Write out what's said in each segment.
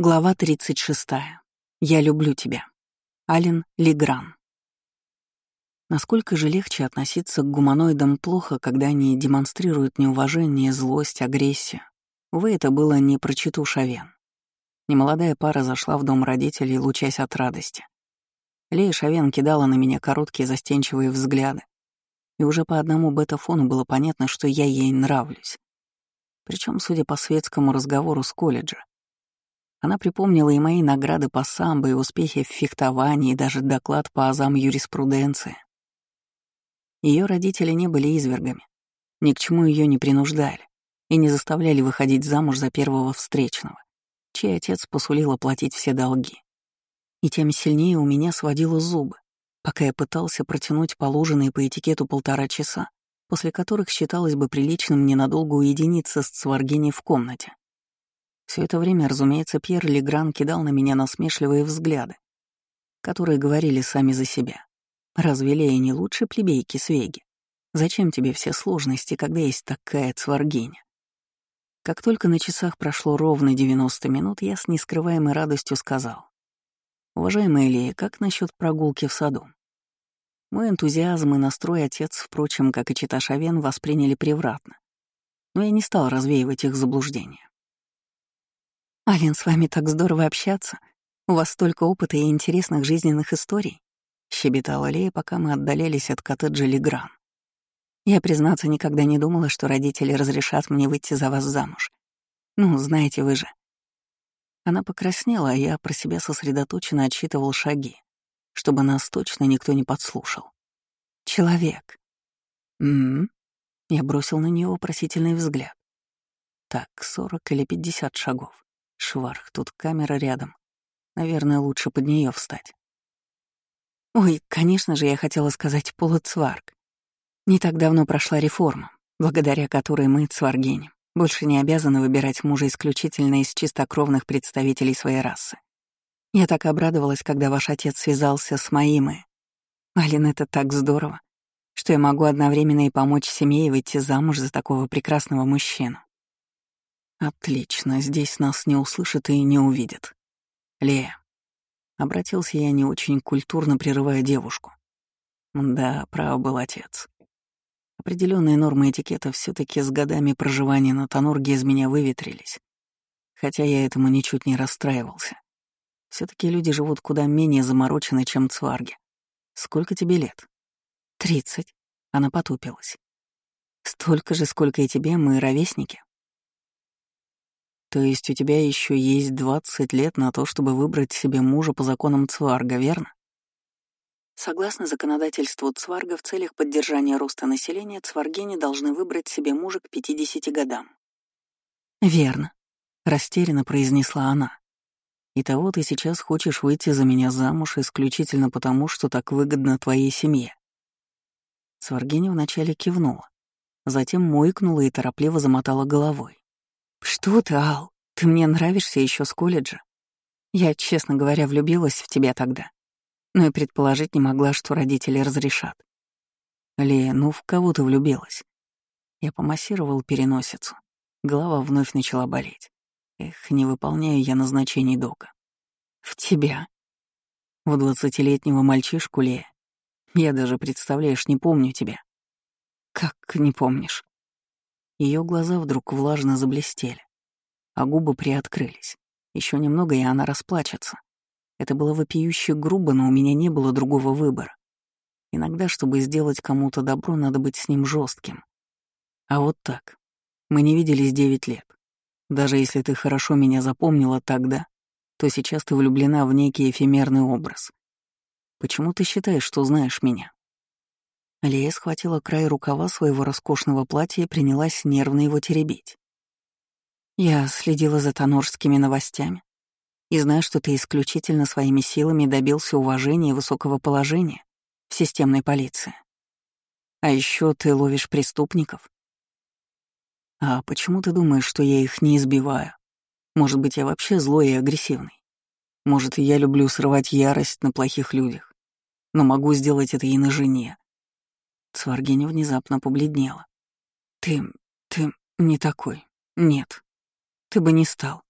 Глава 36. Я люблю тебя. Ален Легран. Насколько же легче относиться к гуманоидам плохо, когда они демонстрируют неуважение, злость, агрессию. Увы, это было не про читу Шавен. Немолодая пара зашла в дом родителей, лучась от радости. Лея Шавен кидала на меня короткие застенчивые взгляды, и уже по одному бета-фону было понятно, что я ей нравлюсь. Причем, судя по светскому разговору с колледжа, она припомнила и мои награды по самбо, и успехи в фехтовании, и даже доклад по азам юриспруденции. Ее родители не были извергами, ни к чему ее не принуждали и не заставляли выходить замуж за первого встречного, чей отец посулил оплатить все долги. И тем сильнее у меня сводило зубы, пока я пытался протянуть положенные по этикету полтора часа, после которых считалось бы приличным ненадолго уединиться с Цваргиней в комнате. Все это время, разумеется, Пьер Легран кидал на меня насмешливые взгляды, которые говорили сами за себя. Разве Лея не лучше плебейки Свеги? Зачем тебе все сложности, когда есть такая цваргиня? Как только на часах прошло ровно 90 минут, я с нескрываемой радостью сказал. «Уважаемая Лея, как насчет прогулки в саду?» Мой энтузиазм и настрой отец, впрочем, как и Чита Шавен, восприняли превратно. Но я не стал развеивать их заблуждения. «Ален, с вами так здорово общаться. У вас столько опыта и интересных жизненных историй», — щебетала Лея, пока мы отдалялись от коттеджа Легран. «Я, признаться, никогда не думала, что родители разрешат мне выйти за вас замуж. Ну, знаете вы же». Она покраснела, а я про себя сосредоточенно отсчитывал шаги, чтобы нас точно никто не подслушал. «Человек». «М-м-м», я бросил на нее вопросительный взгляд. Так, сорок или пятьдесят шагов. Шварх, тут камера рядом. Наверное, лучше под нее встать. Ой, конечно же, я хотела сказать полуцварг. Не так давно прошла реформа, благодаря которой мы, цваргини, больше не обязаны выбирать мужа исключительно из чистокровных представителей своей расы. Я так обрадовалась, когда ваш отец связался с моим и... Алин, это так здорово, что я могу одновременно и помочь семье выйти замуж за такого прекрасного мужчину. Отлично, здесь нас не услышат и не увидят. Лея. Обратился я не очень культурно, прерывая девушку. Да, прав был отец. Определенные нормы этикета все таки с годами проживания на Тонорге из меня выветрились. Хотя я этому ничуть не расстраивался. все таки люди живут куда менее заморочены, чем цварги. Сколько тебе лет? Тридцать. Она потупилась. Столько же, сколько и тебе, мы ровесники. То есть у тебя еще есть 20 лет на то, чтобы выбрать себе мужа по законам Цварга, верно? Согласно законодательству Цварга, в целях поддержания роста населения цваргини должны выбрать себе мужа к 50 годам. «Верно», — растерянно произнесла она. «И того ты сейчас хочешь выйти за меня замуж исключительно потому, что так выгодно твоей семье». Цваргиня вначале кивнула, затем мойкнула и торопливо замотала головой. «Что ты, Ал? Ты мне нравишься еще с колледжа. Я, честно говоря, влюбилась в тебя тогда. Но и предположить не могла, что родители разрешат. Лея, ну в кого ты влюбилась? Я помассировал переносицу. Голова вновь начала болеть. Эх, не выполняю я назначений дока. В тебя. В двадцатилетнего мальчишку, Лея. Я даже, представляешь, не помню тебя. Как не помнишь? Ее глаза вдруг влажно заблестели, а губы приоткрылись. Еще немного, и она расплачется. Это было вопиюще грубо, но у меня не было другого выбора. Иногда, чтобы сделать кому-то добро, надо быть с ним жестким. А вот так. Мы не виделись девять лет. Даже если ты хорошо меня запомнила тогда, то сейчас ты влюблена в некий эфемерный образ. Почему ты считаешь, что знаешь меня? Лея схватила край рукава своего роскошного платья и принялась нервно его теребить. «Я следила за тонорскими новостями и знаю, что ты исключительно своими силами добился уважения и высокого положения в системной полиции. А еще ты ловишь преступников. А почему ты думаешь, что я их не избиваю? Может быть, я вообще злой и агрессивный? Может, я люблю срывать ярость на плохих людях, но могу сделать это и на жене, Сваргиня внезапно побледнела. «Ты... ты не такой. Нет. Ты бы не стал».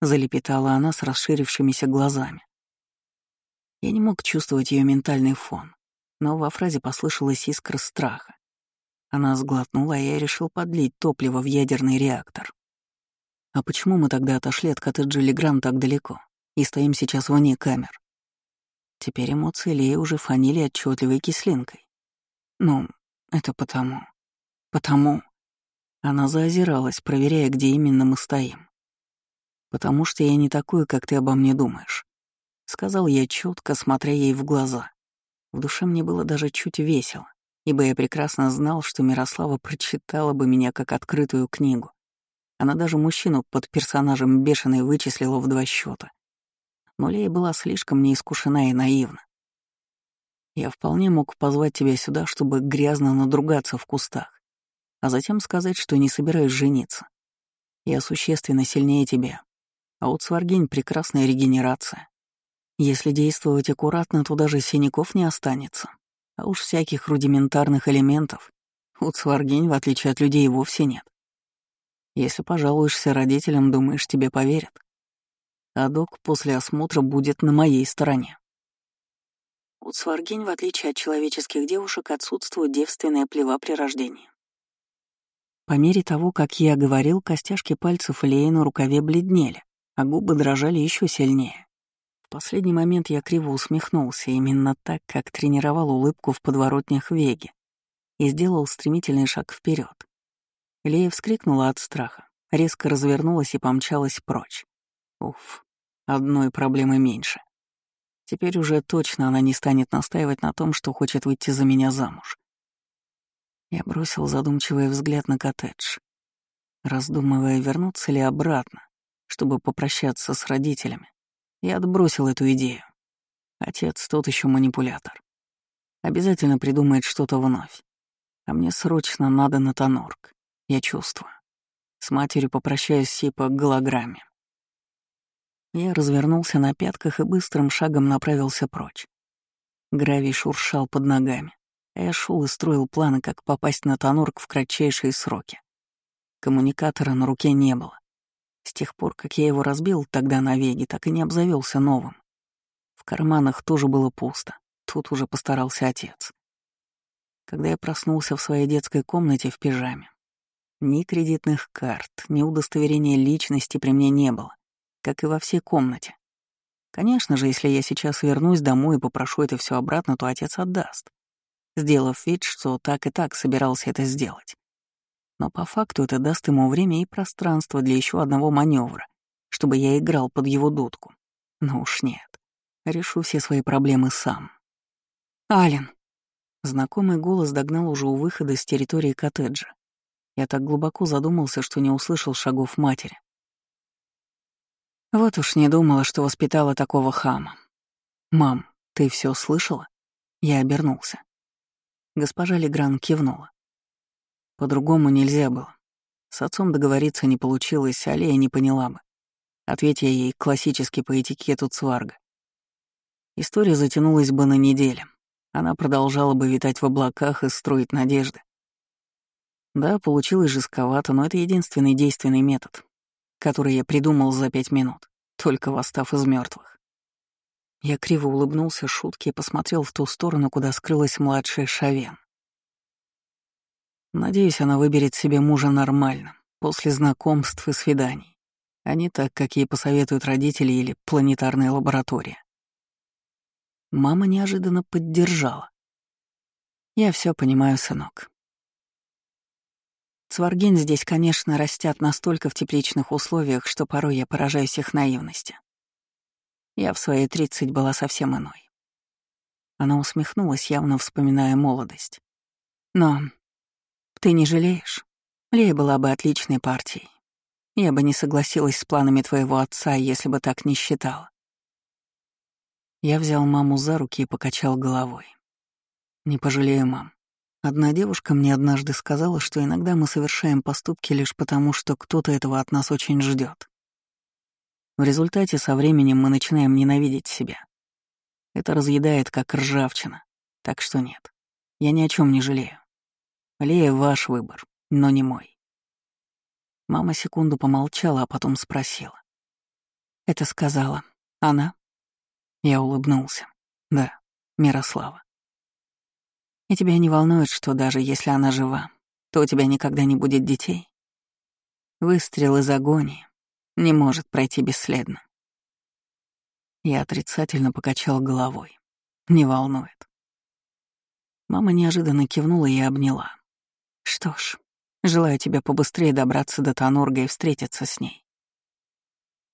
залепетала она с расширившимися глазами. Я не мог чувствовать ее ментальный фон, но во фразе послышалась искра страха. Она сглотнула, и я решил подлить топливо в ядерный реактор. А почему мы тогда отошли от коттеджа Легран так далеко и стоим сейчас вне камер? Теперь эмоции Леи уже фанили отчетливой кислинкой. Ну, это потому. Потому. Она заозиралась, проверяя, где именно мы стоим. «Потому что я не такой, как ты обо мне думаешь», — сказал я четко, смотря ей в глаза. В душе мне было даже чуть весело, ибо я прекрасно знал, что Мирослава прочитала бы меня как открытую книгу. Она даже мужчину под персонажем бешеной вычислила в два счета. Но Лея была слишком неискушена и наивна. Я вполне мог позвать тебя сюда, чтобы грязно надругаться в кустах, а затем сказать, что не собираюсь жениться. Я существенно сильнее тебя. А вот сваргень — прекрасная регенерация. Если действовать аккуратно, то даже синяков не останется. А уж всяких рудиментарных элементов у Цваргень, в отличие от людей, вовсе нет. Если пожалуешься родителям, думаешь, тебе поверят. А док после осмотра будет на моей стороне. У Цваргень, в отличие от человеческих девушек, отсутствует девственная плева при рождении. По мере того, как я говорил, костяшки пальцев Леи на рукаве бледнели, а губы дрожали еще сильнее. В последний момент я криво усмехнулся, именно так, как тренировал улыбку в подворотнях Веги, и сделал стремительный шаг вперед. Лея вскрикнула от страха, резко развернулась и помчалась прочь. Уф, одной проблемы меньше. Теперь уже точно она не станет настаивать на том, что хочет выйти за меня замуж. Я бросил задумчивый взгляд на коттедж, раздумывая, вернуться ли обратно, чтобы попрощаться с родителями, и отбросил эту идею. Отец тот еще манипулятор. Обязательно придумает что-то вновь. А мне срочно надо на Тонорк. Я чувствую. С матерью попрощаюсь си по голограмме. Я развернулся на пятках и быстрым шагом направился прочь. Гравий шуршал под ногами. Я шел и строил планы, как попасть на Тонорк в кратчайшие сроки. Коммуникатора на руке не было. С тех пор, как я его разбил тогда на веге, так и не обзавелся новым. В карманах тоже было пусто. Тут уже постарался отец. Когда я проснулся в своей детской комнате в пижаме, ни кредитных карт, ни удостоверения личности при мне не было, как и во всей комнате. Конечно же, если я сейчас вернусь домой и попрошу это все обратно, то отец отдаст сделав вид, что так и так собирался это сделать. Но по факту это даст ему время и пространство для еще одного маневра, чтобы я играл под его дудку. Но уж нет. Решу все свои проблемы сам. «Ален!» Знакомый голос догнал уже у выхода с территории коттеджа. Я так глубоко задумался, что не услышал шагов матери. Вот уж не думала, что воспитала такого хама. «Мам, ты все слышала?» Я обернулся. Госпожа Легран кивнула. По-другому нельзя было. С отцом договориться не получилось, а Лея не поняла бы. Ответь я ей классически по этикету цварга. История затянулась бы на неделю. Она продолжала бы витать в облаках и строить надежды. Да, получилось жестковато, но это единственный действенный метод, который я придумал за пять минут, только восстав из мертвых. Я криво улыбнулся шутке и посмотрел в ту сторону, куда скрылась младшая Шавен. Надеюсь, она выберет себе мужа нормально, после знакомств и свиданий, а не так, как ей посоветуют родители или планетарная лаборатория. Мама неожиданно поддержала. Я все понимаю, сынок. Цваргин здесь, конечно, растят настолько в тепличных условиях, что порой я поражаюсь их наивности. Я в свои тридцать была совсем иной. Она усмехнулась, явно вспоминая молодость. Но ты не жалеешь? Лея была бы отличной партией. Я бы не согласилась с планами твоего отца, если бы так не считала. Я взял маму за руки и покачал головой. Не пожалею, мам. Одна девушка мне однажды сказала, что иногда мы совершаем поступки лишь потому, что кто-то этого от нас очень ждет. В результате со временем мы начинаем ненавидеть себя. Это разъедает, как ржавчина. Так что нет, я ни о чем не жалею. Лея — ваш выбор, но не мой. Мама секунду помолчала, а потом спросила. Это сказала она. Я улыбнулся. Да, Мирослава. И тебя не волнует, что даже если она жива, то у тебя никогда не будет детей? Выстрел из агонии не может пройти бесследно. Я отрицательно покачал головой. Не волнует. Мама неожиданно кивнула и обняла. Что ж, желаю тебе побыстрее добраться до Тонорга и встретиться с ней.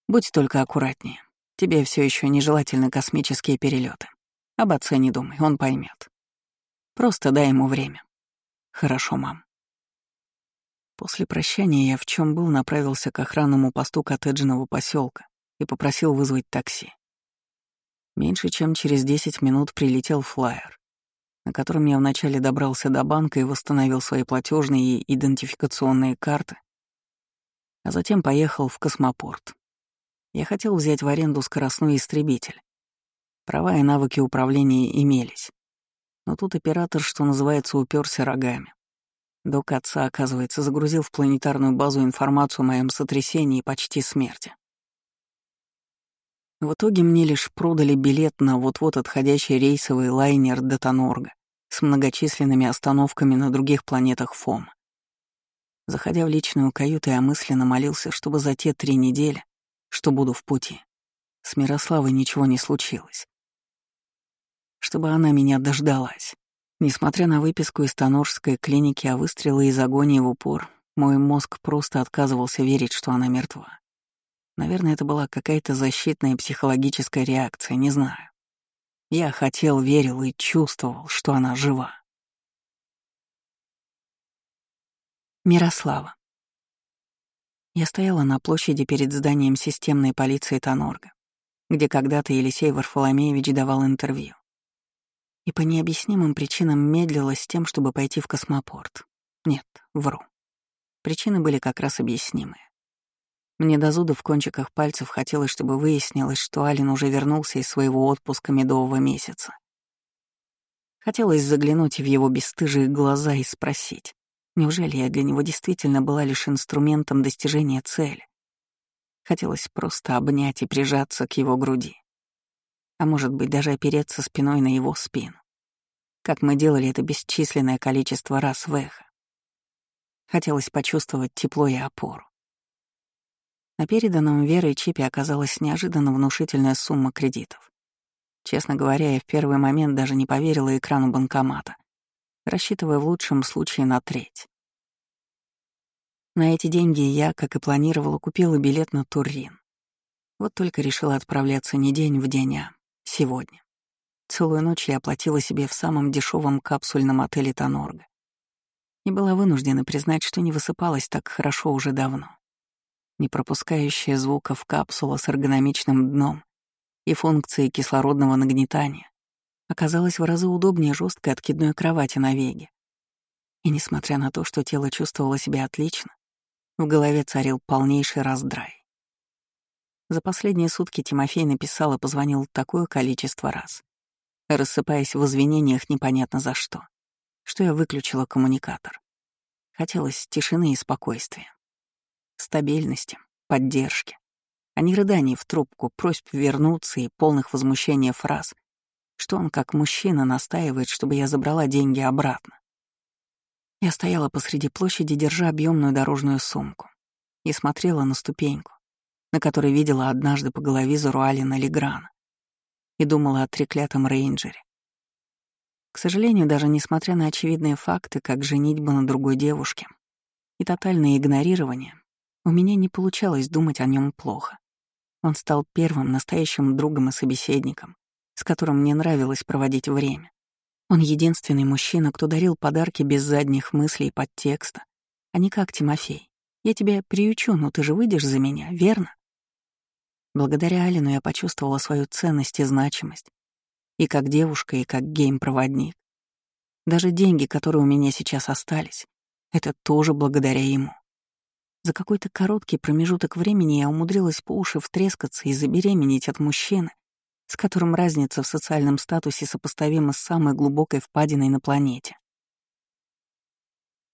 Будь только аккуратнее. Тебе все еще нежелательны космические перелеты. Об отце не думай, он поймет. Просто дай ему время. Хорошо, мам. После прощания я в чем был направился к охранному посту коттеджного поселка и попросил вызвать такси. Меньше чем через 10 минут прилетел флайер, на котором я вначале добрался до банка и восстановил свои платежные и идентификационные карты, а затем поехал в космопорт. Я хотел взять в аренду скоростной истребитель. Права и навыки управления имелись. Но тут оператор, что называется, уперся рогами. Док отца, оказывается, загрузил в планетарную базу информацию о моем сотрясении и почти смерти. В итоге мне лишь продали билет на вот-вот отходящий рейсовый лайнер до с многочисленными остановками на других планетах ФОМ. Заходя в личную каюту, я мысленно молился, чтобы за те три недели, что буду в пути, с Мирославой ничего не случилось чтобы она меня дождалась. Несмотря на выписку из Тонорской клиники о выстрелы из агонии в упор, мой мозг просто отказывался верить, что она мертва. Наверное, это была какая-то защитная психологическая реакция, не знаю. Я хотел, верил и чувствовал, что она жива. Мирослава. Я стояла на площади перед зданием системной полиции Тонорга, где когда-то Елисей Варфоломеевич давал интервью и по необъяснимым причинам медлила с тем, чтобы пойти в космопорт. Нет, вру. Причины были как раз объяснимые. Мне до зуда в кончиках пальцев хотелось, чтобы выяснилось, что Ален уже вернулся из своего отпуска медового месяца. Хотелось заглянуть в его бесстыжие глаза и спросить, неужели я для него действительно была лишь инструментом достижения цели? Хотелось просто обнять и прижаться к его груди а может быть даже опереться спиной на его спину. Как мы делали это бесчисленное количество раз в эхо. Хотелось почувствовать тепло и опору. На переданном Верой чипе оказалась неожиданно внушительная сумма кредитов. Честно говоря, я в первый момент даже не поверила экрану банкомата, рассчитывая в лучшем случае на треть. На эти деньги я, как и планировала, купила билет на Туррин. Вот только решила отправляться не день в день, а Сегодня. Целую ночь я оплатила себе в самом дешевом капсульном отеле Тонорга. И была вынуждена признать, что не высыпалась так хорошо уже давно. Не пропускающая звуков капсула с эргономичным дном и функцией кислородного нагнетания оказалась в разы удобнее жесткой откидной кровати на веге. И несмотря на то, что тело чувствовало себя отлично, в голове царил полнейший раздрай. За последние сутки Тимофей написал и позвонил такое количество раз, рассыпаясь в извинениях непонятно за что, что я выключила коммуникатор. Хотелось тишины и спокойствия. Стабильности, поддержки, а не рыданий в трубку, просьб вернуться и полных возмущения фраз, что он как мужчина настаивает, чтобы я забрала деньги обратно. Я стояла посреди площади, держа объемную дорожную сумку, и смотрела на ступеньку, на которой видела однажды по головизору Алина Леграна, и думала о треклятом рейнджере. К сожалению, даже несмотря на очевидные факты, как женитьба на другой девушке и тотальное игнорирование, у меня не получалось думать о нем плохо. Он стал первым настоящим другом и собеседником, с которым мне нравилось проводить время. Он единственный мужчина, кто дарил подарки без задних мыслей и подтекста, а не как Тимофей. Я тебя приючу, но ты же выйдешь за меня, верно? Благодаря Алину я почувствовала свою ценность и значимость. И как девушка, и как гейм-проводник. Даже деньги, которые у меня сейчас остались, это тоже благодаря ему. За какой-то короткий промежуток времени я умудрилась по уши втрескаться и забеременеть от мужчины, с которым разница в социальном статусе сопоставима с самой глубокой впадиной на планете.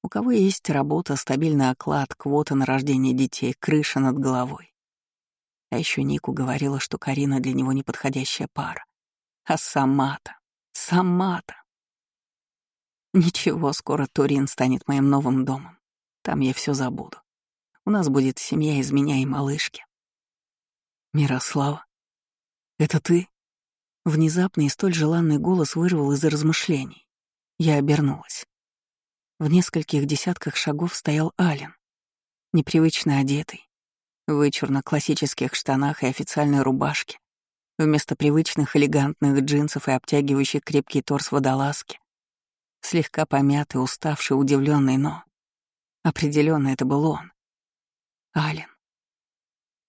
У кого есть работа, стабильный оклад, квота на рождение детей, крыша над головой. А еще Нику говорила, что Карина для него неподходящая пара. А сама-то, сама-то. Ничего, скоро Турин станет моим новым домом. Там я все забуду. У нас будет семья из меня и малышки. Мирослава, это ты? Внезапный и столь желанный голос вырвал из размышлений. Я обернулась. В нескольких десятках шагов стоял Ален, непривычно одетый, вычурно-классических штанах и официальной рубашке, вместо привычных элегантных джинсов и обтягивающих крепкий торс водолазки, слегка помятый, уставший, удивленный, но... Определенно это был он. Ален.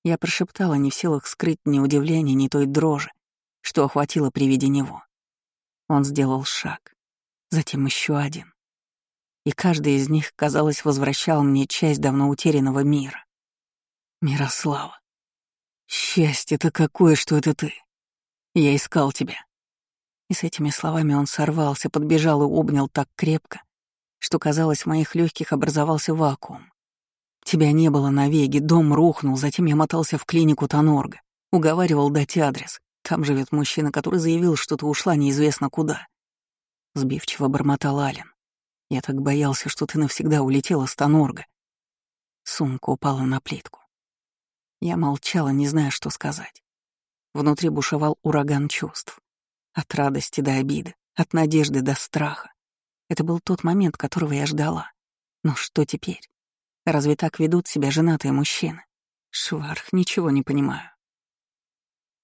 Я прошептала, не в силах скрыть ни удивления, ни той дрожи, что охватило при виде него. Он сделал шаг, затем еще один. И каждый из них, казалось, возвращал мне часть давно утерянного мира. Мирослава. Счастье-то какое, что это ты. Я искал тебя. И с этими словами он сорвался, подбежал и обнял так крепко, что, казалось, в моих легких образовался вакуум. Тебя не было на веге, дом рухнул, затем я мотался в клинику Тонорга, уговаривал дать адрес. Там живет мужчина, который заявил, что ты ушла неизвестно куда. Сбивчиво бормотал Ален. Я так боялся, что ты навсегда улетела с Тонорга. Сумка упала на плитку. Я молчала, не зная, что сказать. Внутри бушевал ураган чувств. От радости до обиды, от надежды до страха. Это был тот момент, которого я ждала. Но что теперь? Разве так ведут себя женатые мужчины? Шварх, ничего не понимаю.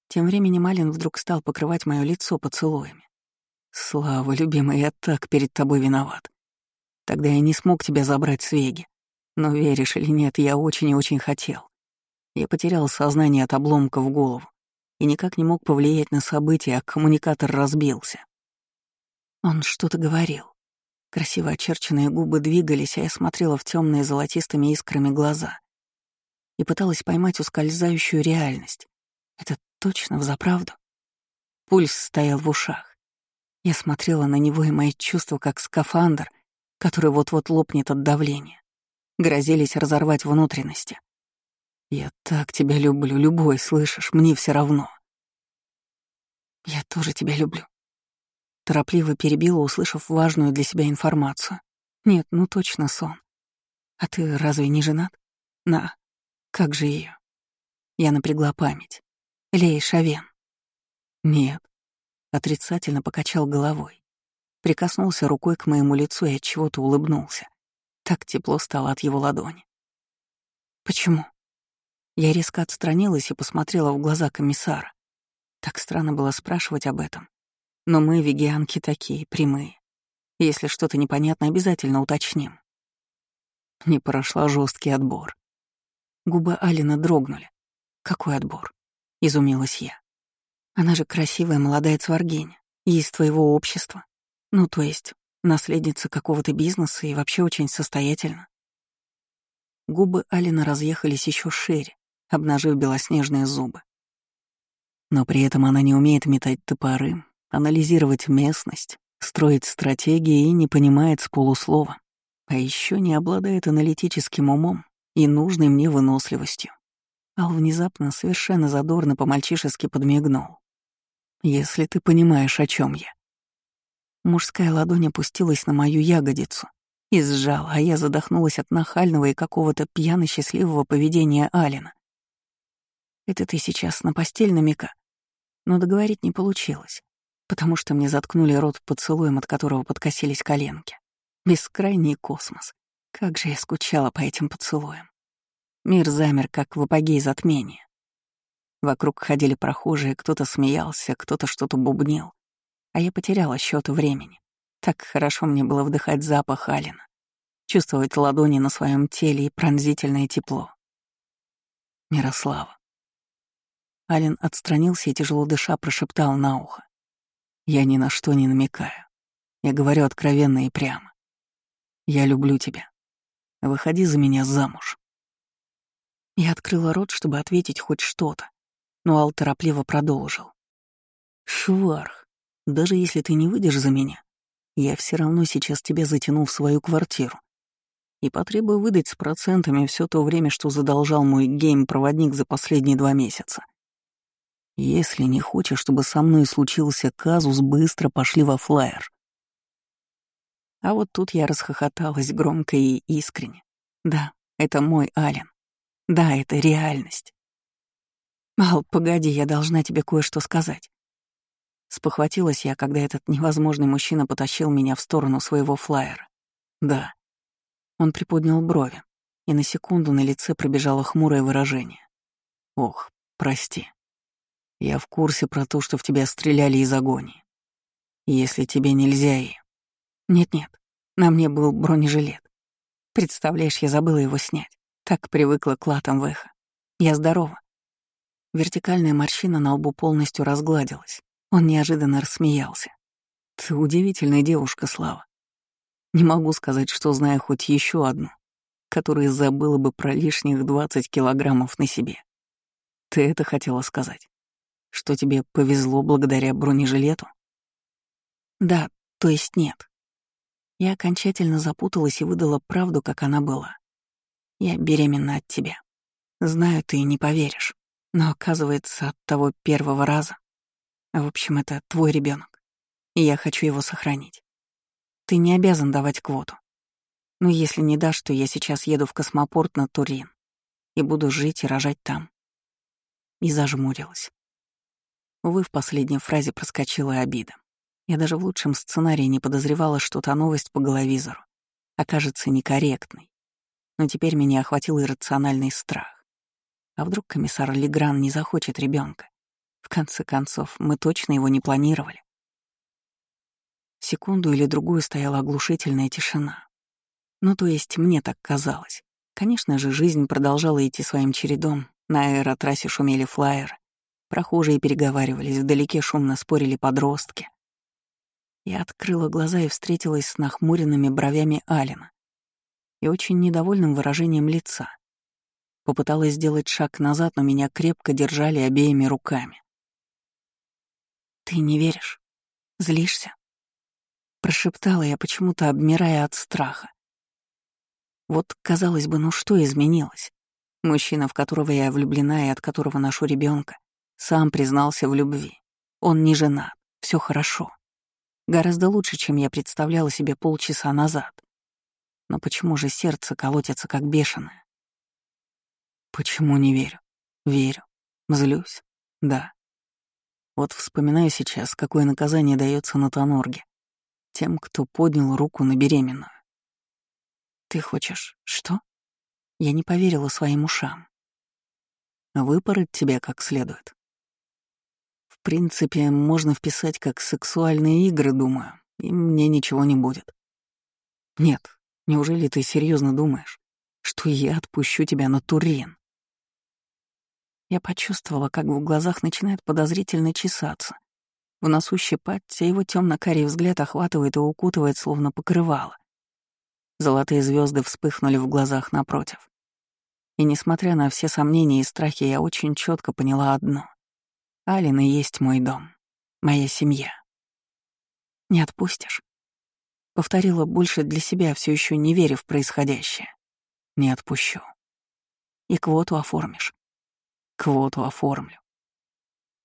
Тем временем Ален вдруг стал покрывать мое лицо поцелуями. «Слава, любимый, я так перед тобой виноват. Тогда я не смог тебя забрать с Веги. Но веришь или нет, я очень и очень хотел. Я потерял сознание от обломка в голову и никак не мог повлиять на события, а коммуникатор разбился. Он что-то говорил. Красиво очерченные губы двигались, а я смотрела в темные золотистыми искрами глаза и пыталась поймать ускользающую реальность. Это точно взаправду? Пульс стоял в ушах. Я смотрела на него, и мои чувства, как скафандр, который вот-вот лопнет от давления, грозились разорвать внутренности. Я так тебя люблю, любой, слышишь, мне все равно. Я тоже тебя люблю. Торопливо перебила, услышав важную для себя информацию. Нет, ну точно сон. А ты разве не женат? На, как же ее? Я напрягла память. Лей Шавен. Нет. Отрицательно покачал головой. Прикоснулся рукой к моему лицу и от чего-то улыбнулся. Так тепло стало от его ладони. Почему? Я резко отстранилась и посмотрела в глаза комиссара. Так странно было спрашивать об этом. Но мы, вегианки, такие, прямые. Если что-то непонятно, обязательно уточним. Не прошла жесткий отбор. Губы Алина дрогнули. Какой отбор? Изумилась я. Она же красивая молодая цваргиня, и из твоего общества. Ну, то есть, наследница какого-то бизнеса и вообще очень состоятельна. Губы Алина разъехались еще шире, обнажив белоснежные зубы. Но при этом она не умеет метать топоры, анализировать местность, строить стратегии и не понимает с полуслова. А еще не обладает аналитическим умом и нужной мне выносливостью. Ал внезапно совершенно задорно по-мальчишески подмигнул. «Если ты понимаешь, о чем я». Мужская ладонь опустилась на мою ягодицу и сжала, а я задохнулась от нахального и какого-то пьяно-счастливого поведения Алина. Это ты сейчас на постель намека. Но договорить не получилось, потому что мне заткнули рот поцелуем, от которого подкосились коленки. Бескрайний космос. Как же я скучала по этим поцелуям. Мир замер, как в апогее затмения. Вокруг ходили прохожие, кто-то смеялся, кто-то что-то бубнил. А я потеряла счет времени. Так хорошо мне было вдыхать запах Алина, чувствовать ладони на своем теле и пронзительное тепло. Мирослава. Ален отстранился и, тяжело дыша, прошептал на ухо. «Я ни на что не намекаю. Я говорю откровенно и прямо. Я люблю тебя. Выходи за меня замуж». Я открыла рот, чтобы ответить хоть что-то, но Ал торопливо продолжил. «Шварх, даже если ты не выйдешь за меня, я все равно сейчас тебя затяну в свою квартиру. и потребую выдать с процентами все то время, что задолжал мой гейм-проводник за последние два месяца. Если не хочешь, чтобы со мной случился казус, быстро пошли во флайер. А вот тут я расхохоталась громко и искренне. Да, это мой Ален. Да, это реальность. Ал, погоди, я должна тебе кое-что сказать. Спохватилась я, когда этот невозможный мужчина потащил меня в сторону своего флайера. Да. Он приподнял брови, и на секунду на лице пробежало хмурое выражение. Ох, прости. Я в курсе про то, что в тебя стреляли из агонии. Если тебе нельзя и... Нет-нет, на мне был бронежилет. Представляешь, я забыла его снять. Так привыкла к латам Вэха. Я здорова. Вертикальная морщина на лбу полностью разгладилась. Он неожиданно рассмеялся. Ты удивительная девушка, Слава. Не могу сказать, что знаю хоть еще одну, которая забыла бы про лишних 20 килограммов на себе. Ты это хотела сказать? Что тебе повезло благодаря бронежилету? Да, то есть нет. Я окончательно запуталась и выдала правду, как она была. Я беременна от тебя. Знаю, ты не поверишь, но оказывается, от того первого раза. В общем, это твой ребенок, и я хочу его сохранить. Ты не обязан давать квоту. Но если не дашь, то я сейчас еду в космопорт на Турин и буду жить и рожать там. И зажмурилась. Увы, в последней фразе проскочила обида. Я даже в лучшем сценарии не подозревала, что та новость по головизору окажется некорректной. Но теперь меня охватил иррациональный страх. А вдруг комиссар Легран не захочет ребенка? В конце концов, мы точно его не планировали. Секунду или другую стояла оглушительная тишина. Ну, то есть, мне так казалось. Конечно же, жизнь продолжала идти своим чередом. На аэротрассе шумели флайеры. Прохожие переговаривались, вдалеке шумно спорили подростки. Я открыла глаза и встретилась с нахмуренными бровями Алина и очень недовольным выражением лица. Попыталась сделать шаг назад, но меня крепко держали обеими руками. «Ты не веришь? Злишься?» Прошептала я, почему-то обмирая от страха. Вот, казалось бы, ну что изменилось? Мужчина, в которого я влюблена и от которого ношу ребенка, сам признался в любви. Он не женат, все хорошо. Гораздо лучше, чем я представляла себе полчаса назад. Но почему же сердце колотится как бешеное? Почему не верю? Верю. Злюсь. Да. Вот вспоминаю сейчас, какое наказание дается на Тонорге. Тем, кто поднял руку на беременную. Ты хочешь что? Я не поверила своим ушам. Выпороть тебя как следует принципе, можно вписать как сексуальные игры, думаю, и мне ничего не будет. Нет, неужели ты серьезно думаешь, что я отпущу тебя на Турин? Я почувствовала, как в глазах начинает подозрительно чесаться. В носу щипать, а его темно-карий взгляд охватывает и укутывает, словно покрывало. Золотые звезды вспыхнули в глазах напротив. И несмотря на все сомнения и страхи, я очень четко поняла одно. Алина есть мой дом, моя семья. Не отпустишь? Повторила больше для себя, все еще не веря в происходящее. Не отпущу. И квоту оформишь. Квоту оформлю.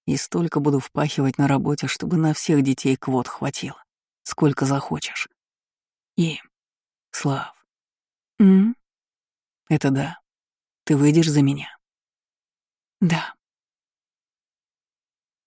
И столько буду впахивать на работе, чтобы на всех детей квот хватило. Сколько захочешь. И... Слав. М? Это да. Ты выйдешь за меня? Да.